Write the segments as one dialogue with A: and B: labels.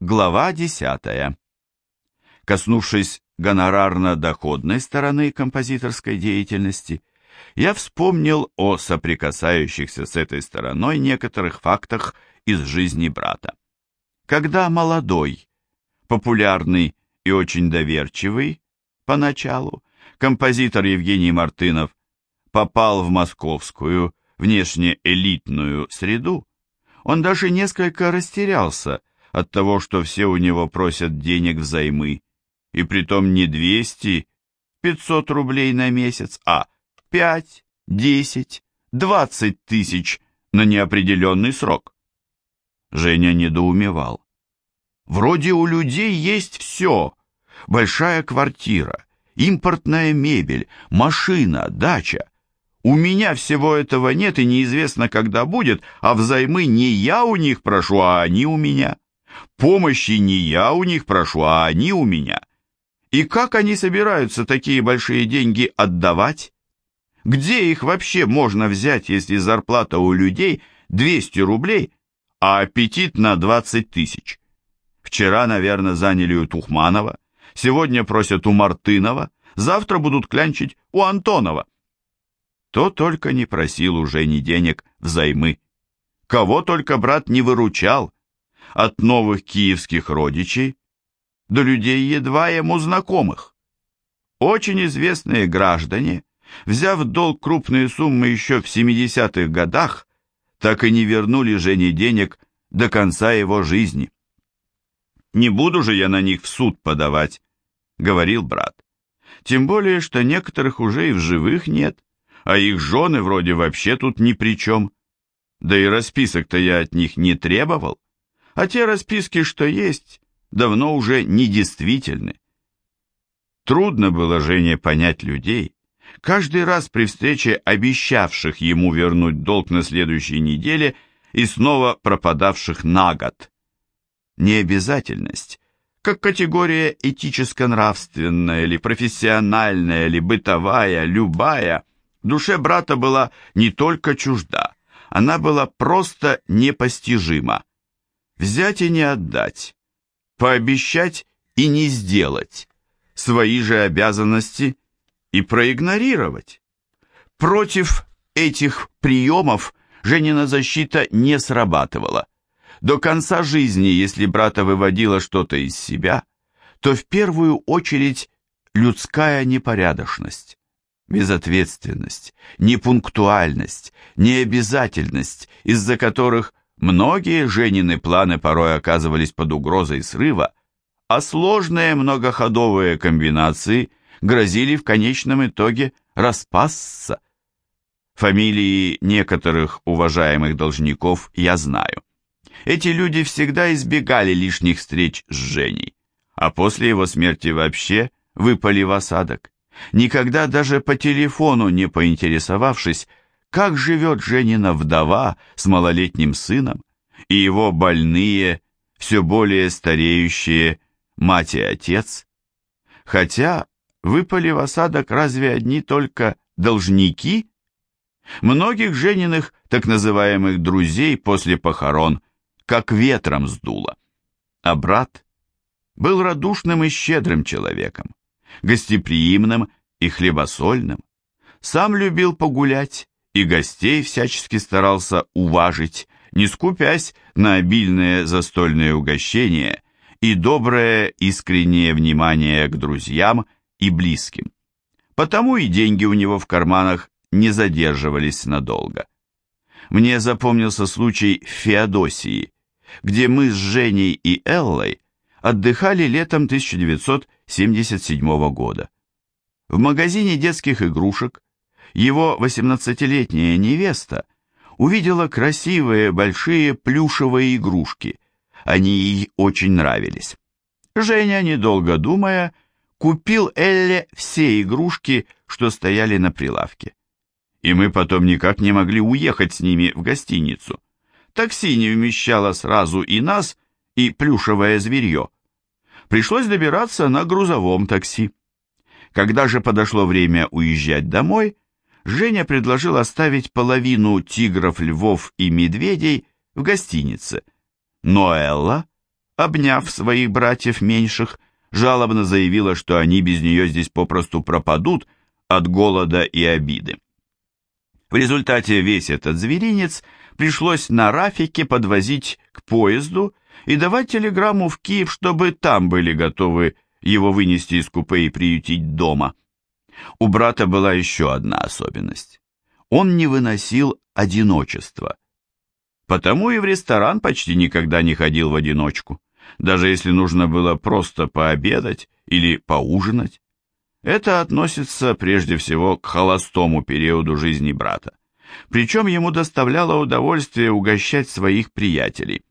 A: Глава 10. Коснувшись гонорарно-доходной стороны композиторской деятельности, я вспомнил о соприкасающихся с этой стороной некоторых фактах из жизни брата. Когда молодой, популярный и очень доверчивый, поначалу, композитор Евгений Мартынов попал в московскую, внешне элитную среду, он даже несколько растерялся от того, что все у него просят денег взаймы, и притом не 200, 500 рублей на месяц, а 5, 10, 20 тысяч на неопределенный срок. Женя недоумевал. Вроде у людей есть все. Большая квартира, импортная мебель, машина, дача. У меня всего этого нет и неизвестно, когда будет, а взаймы не я у них прошу, а они у меня. Помощи не я у них прошу, а они у меня. И как они собираются такие большие деньги отдавать? Где их вообще можно взять, если зарплата у людей 200 рублей, а аппетит на 20 тысяч? Вчера, наверное, заняли у Тухманова, сегодня просят у Мартынова, завтра будут клянчить у Антонова. То только не просил уже ни денег взаймы. Кого только брат не выручал, от новых киевских родичей до людей едва ему знакомых. Очень известные граждане, взяв долг крупные суммы еще в 70-х годах, так и не вернули Жене денег до конца его жизни. «Не буду же я на них в суд подавать», — говорил брат. «Тем более, что некоторых уже и в живых нет, а их жены вроде вообще тут ни при чем. Да и расписок-то я от них не требовал, а те расписки, что есть, давно уже недействительны. Трудно было Жене понять людей, каждый раз при встрече обещавших ему вернуть долг на следующей неделе и снова пропадавших на год. Необязательность, как категория этическо-нравственная или профессиональная или бытовая, любая, душе брата была не только чужда, она была просто непостижима. Взять и не отдать, пообещать и не сделать, свои же обязанности и проигнорировать. Против этих приемов Женина защита не срабатывала. До конца жизни, если брата выводило что-то из себя, то в первую очередь людская непорядочность, безответственность, непунктуальность, необязательность, из-за которых многие Женины планы порой оказывались под угрозой срыва, а сложные многоходовые комбинации грозили в конечном итоге распасться. Фамилии некоторых уважаемых должников я знаю. Эти люди всегда избегали лишних встреч с Женей, а после его смерти вообще выпали в осадок, никогда даже по телефону не поинтересовавшись, как живет Женина вдова с малолетним сыном и его больные, все более стареющие мать и отец. Хотя выпали в осадок разве одни только должники? Многих Жениных так называемых друзей после похорон как ветром сдуло. А брат был радушным и щедрым человеком, гостеприимным и хлебосольным, сам любил погулять и гостей всячески старался уважить, не скупясь на обильные застольные угощения и доброе искреннее внимание к друзьям и близким. Потому и деньги у него в карманах не задерживались надолго. Мне запомнился случай в Феодосии, где мы с Женей и Эллой отдыхали летом 1977 года. В магазине детских игрушек его 18-летняя невеста увидела красивые большие плюшевые игрушки. Они ей очень нравились. Женя, недолго думая, купил Элле все игрушки, что стояли на прилавке. И мы потом никак не могли уехать с ними в гостиницу. Такси не вмещало сразу и нас, и плюшевое зверье. Пришлось добираться на грузовом такси. Когда же подошло время уезжать домой, Женя предложил оставить половину тигров, львов и медведей в гостинице, но Элла обняв своих братьев меньших, жалобно заявила, что они без нее здесь попросту пропадут от голода и обиды. В результате весь этот зверинец пришлось на Рафике подвозить к поезду и давать телеграмму в Киев, чтобы там были готовы его вынести из купе и приютить дома. У брата была еще одна особенность. Он не выносил одиночества. Потому и в ресторан почти никогда не ходил в одиночку, даже если нужно было просто пообедать или поужинать. Это относится прежде всего к холостому периоду жизни брата. Причем ему доставляло удовольствие угощать своих приятелей.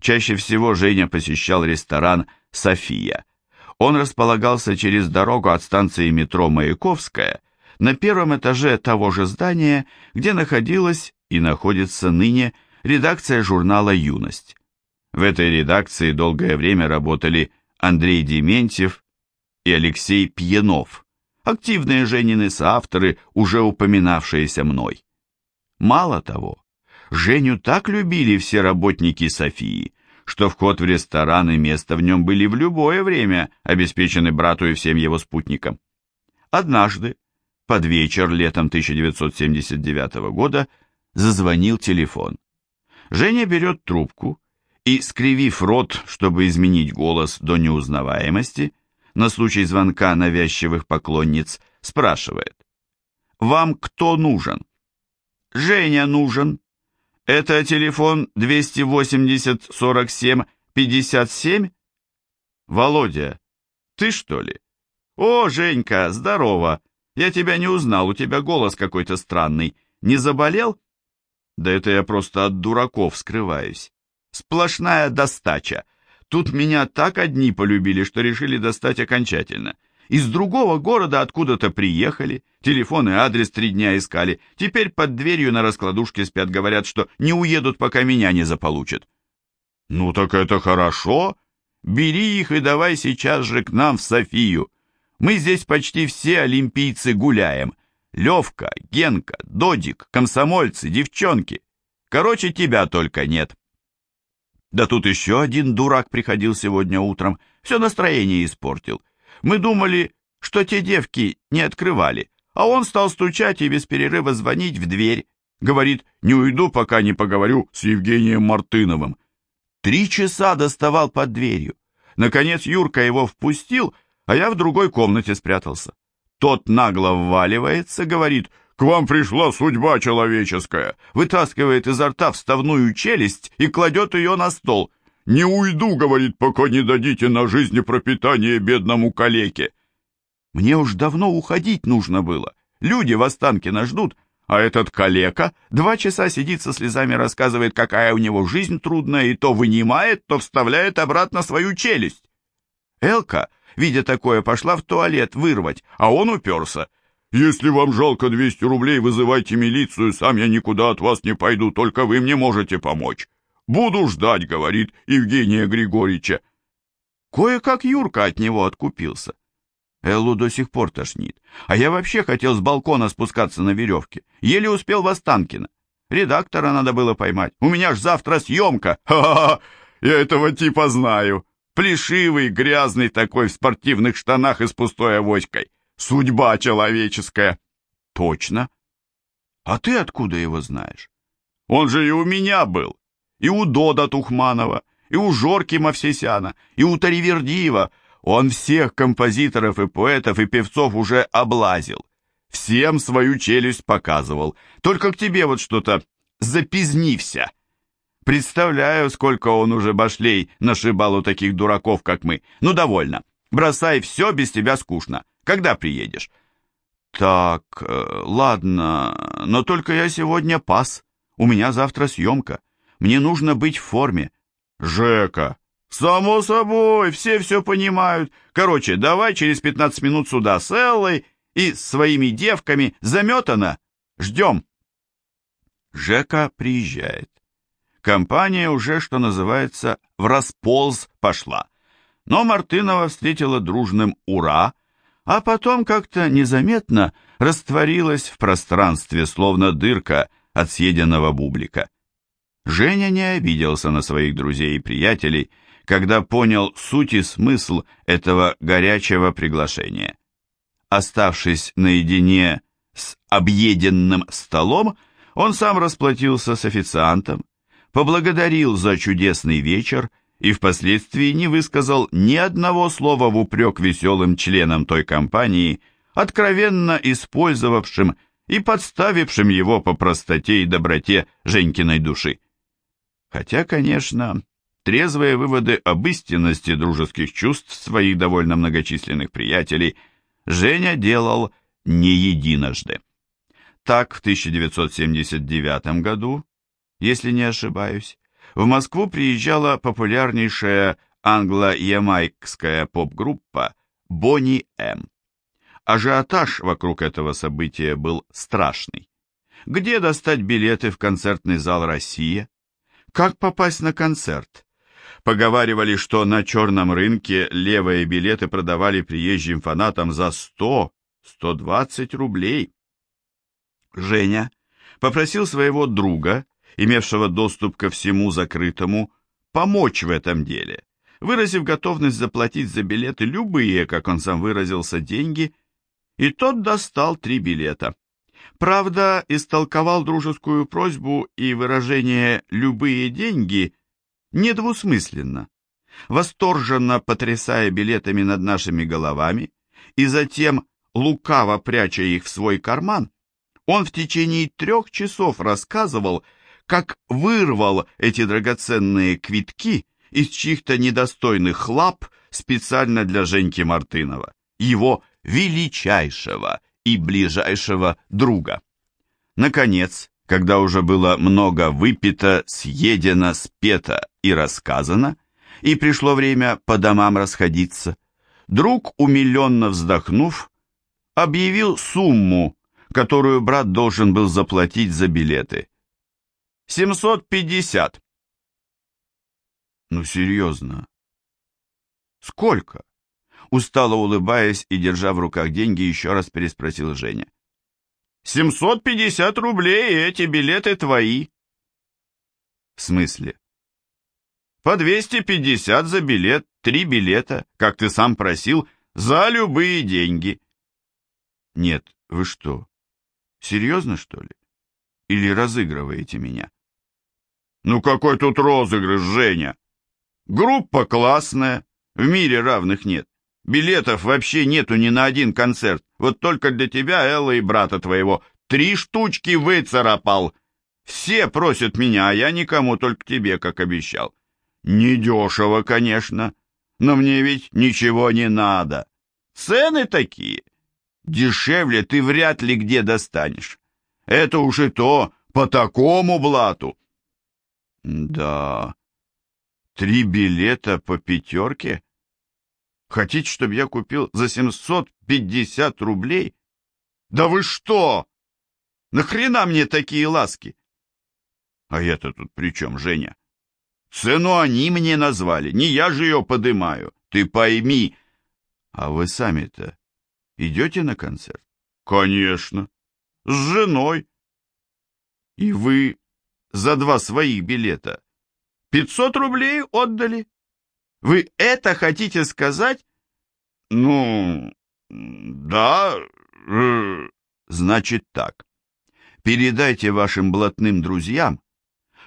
A: Чаще всего Женя посещал ресторан «София», он располагался через дорогу от станции метро Маяковская на первом этаже того же здания, где находилась и находится ныне редакция журнала «Юность». В этой редакции долгое время работали Андрей Дементьев и Алексей Пьянов, активные Женины соавторы, уже упоминавшиеся мной. Мало того, Женю так любили все работники Софии, что вход в ресторан и место в нем были в любое время обеспечены брату и всем его спутникам. Однажды, под вечер летом 1979 года, зазвонил телефон. Женя берет трубку и, скривив рот, чтобы изменить голос до неузнаваемости, на случай звонка навязчивых поклонниц, спрашивает. «Вам кто нужен?» «Женя нужен», это телефон 280-47-57? Володя, ты что ли? О, Женька, здорово. Я тебя не узнал, у тебя голос какой-то странный. Не заболел? Да это я просто от дураков скрываюсь. Сплошная достача. Тут меня так одни полюбили, что решили достать окончательно. Из другого города откуда-то приехали, телефон и адрес три дня искали. Теперь под дверью на раскладушке спят, говорят, что не уедут, пока меня не заполучат. Ну так это хорошо. Бери их и давай сейчас же к нам в Софию. Мы здесь почти все олимпийцы гуляем. Левка, Генка, Додик, комсомольцы, девчонки. Короче, тебя только нет. Да тут еще один дурак приходил сегодня утром, все настроение испортил. Мы думали, что те девки не открывали, а он стал стучать и без перерыва звонить в дверь. Говорит, не уйду, пока не поговорю с Евгением Мартыновым. Три часа доставал под дверью. Наконец Юрка его впустил, а я в другой комнате спрятался. Тот нагло вваливается, говорит, «К вам пришла судьба человеческая», вытаскивает изо рта вставную челюсть и кладет ее на стол — «Не уйду, — говорит, — пока не дадите на жизни пропитание бедному калеке». Мне уж давно уходить нужно было. Люди в Останкино ждут, а этот калека два часа сидит со слезами, рассказывает, какая у него жизнь трудная, и то вынимает, то вставляет обратно свою челюсть. Элка, видя такое, пошла в туалет вырвать, а он уперся. «Если вам жалко 200 рублей, вызывайте милицию, сам я никуда от вас не пойду, только вы мне можете помочь». Буду ждать, говорит Евгения Григорьевича. Кое-как Юрка от него откупился. Эллу до сих пор тошнит. А я вообще хотел с балкона спускаться на веревке. Еле успел в Останкино. Редактора надо было поймать. У меня ж завтра съемка. Ха-ха-ха! Я этого типа знаю. Плешивый, грязный такой, в спортивных штанах и с пустой авоськой. Судьба человеческая. Точно. А ты откуда его знаешь? Он же и у меня был и у Дода Тухманова, и у Жорки Мавсесяна, и у Таривердиева. Он всех композиторов и поэтов и певцов уже облазил. Всем свою челюсть показывал. Только к тебе вот что-то запизнився. Представляю, сколько он уже башлей нашибал у таких дураков, как мы. Ну, довольно. Бросай все, без тебя скучно. Когда приедешь? Так, э, ладно, но только я сегодня пас. У меня завтра съемка. Мне нужно быть в форме. Жека, само собой, все все понимают. Короче, давай через 15 минут сюда с Эллой и своими девками. Заметано. Ждем. Жека приезжает. Компания уже, что называется, в располз пошла. Но Мартынова встретила дружным «Ура!», а потом как-то незаметно растворилась в пространстве, словно дырка от съеденного бублика. Женя не обиделся на своих друзей и приятелей, когда понял суть и смысл этого горячего приглашения. Оставшись наедине с объеденным столом, он сам расплатился с официантом, поблагодарил за чудесный вечер и впоследствии не высказал ни одного слова в упрек веселым членам той компании, откровенно использовавшим и подставившим его по простоте и доброте Женькиной души. Хотя, конечно, трезвые выводы об истинности дружеских чувств своих довольно многочисленных приятелей Женя делал не единожды. Так, в 1979 году, если не ошибаюсь, в Москву приезжала популярнейшая англо-ямайкская поп-группа Бонни М. Ажиотаж вокруг этого события был страшный. Где достать билеты в концертный зал «Россия»? Как попасть на концерт? Поговаривали, что на черном рынке левые билеты продавали приезжим фанатам за 100-120 рублей. Женя попросил своего друга, имевшего доступ ко всему закрытому, помочь в этом деле, выразив готовность заплатить за билеты любые, как он сам выразился, деньги, и тот достал три билета. Правда, истолковал дружескую просьбу и выражение «любые деньги» недвусмысленно, восторженно потрясая билетами над нашими головами и затем, лукаво пряча их в свой карман, он в течение трех часов рассказывал, как вырвал эти драгоценные квитки из чьих-то недостойных лап специально для Женьки Мартынова, его величайшего и ближайшего друга. Наконец, когда уже было много выпито, съедено, спето и рассказано, и пришло время по домам расходиться, друг, умиленно вздохнув, объявил сумму, которую брат должен был заплатить за билеты. «Семьсот пятьдесят». «Ну, серьезно?» «Сколько?» Устало улыбаясь и держа в руках деньги, еще раз переспросил Женя. «Семьсот пятьдесят рублей, и эти билеты твои». «В смысле?» «По двести пятьдесят за билет, три билета, как ты сам просил, за любые деньги». «Нет, вы что, серьезно, что ли? Или разыгрываете меня?» «Ну какой тут розыгрыш, Женя? Группа классная, в мире равных нет. Билетов вообще нету ни на один концерт. Вот только для тебя, Элла и брата твоего. Три штучки выцарапал. Все просят меня, а я никому, только тебе, как обещал. Недешево, конечно, но мне ведь ничего не надо. Цены такие. Дешевле ты вряд ли где достанешь. Это уж и то по такому блату. Да, три билета по пятерке? Хотите, чтобы я купил за 750 рублей? Да вы что? Нахрена мне такие ласки? А я-то тут при чем, Женя? Цену они мне назвали, не я же ее подымаю. Ты пойми. А вы сами-то идете на концерт? Конечно. С женой. И вы за два своих билета 500 рублей отдали? Вы это хотите сказать? Ну, да, э, значит так. Передайте вашим блатным друзьям,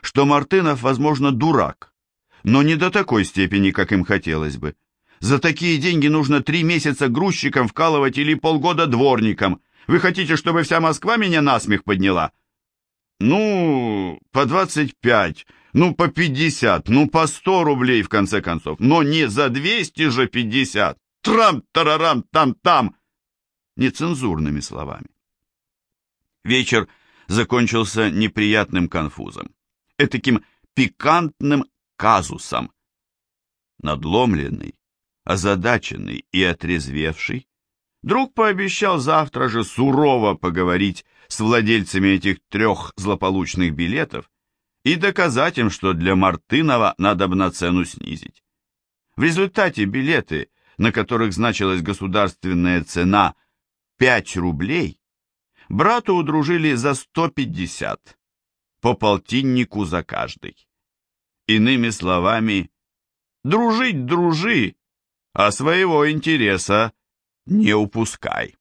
A: что Мартынов, возможно, дурак, но не до такой степени, как им хотелось бы. За такие деньги нужно три месяца грузчиком вкалывать или полгода дворником. Вы хотите, чтобы вся Москва меня насмех подняла? Ну, по двадцать пять, ну, по 50, ну, по 100 рублей, в конце концов. Но не за 200 же 50. Трам-тарарам, там-там. Нецензурными словами. Вечер закончился неприятным конфузом. Этаким пикантным казусом. Надломленный, озадаченный и отрезвевший, друг пообещал завтра же сурово поговорить с владельцами этих трех злополучных билетов и доказать им, что для Мартынова надо на цену снизить. В результате билеты, на которых значилась государственная цена 5 рублей, брату удружили за 150, по полтиннику за каждый. Иными словами, Дружить дружи, а своего интереса не упускай.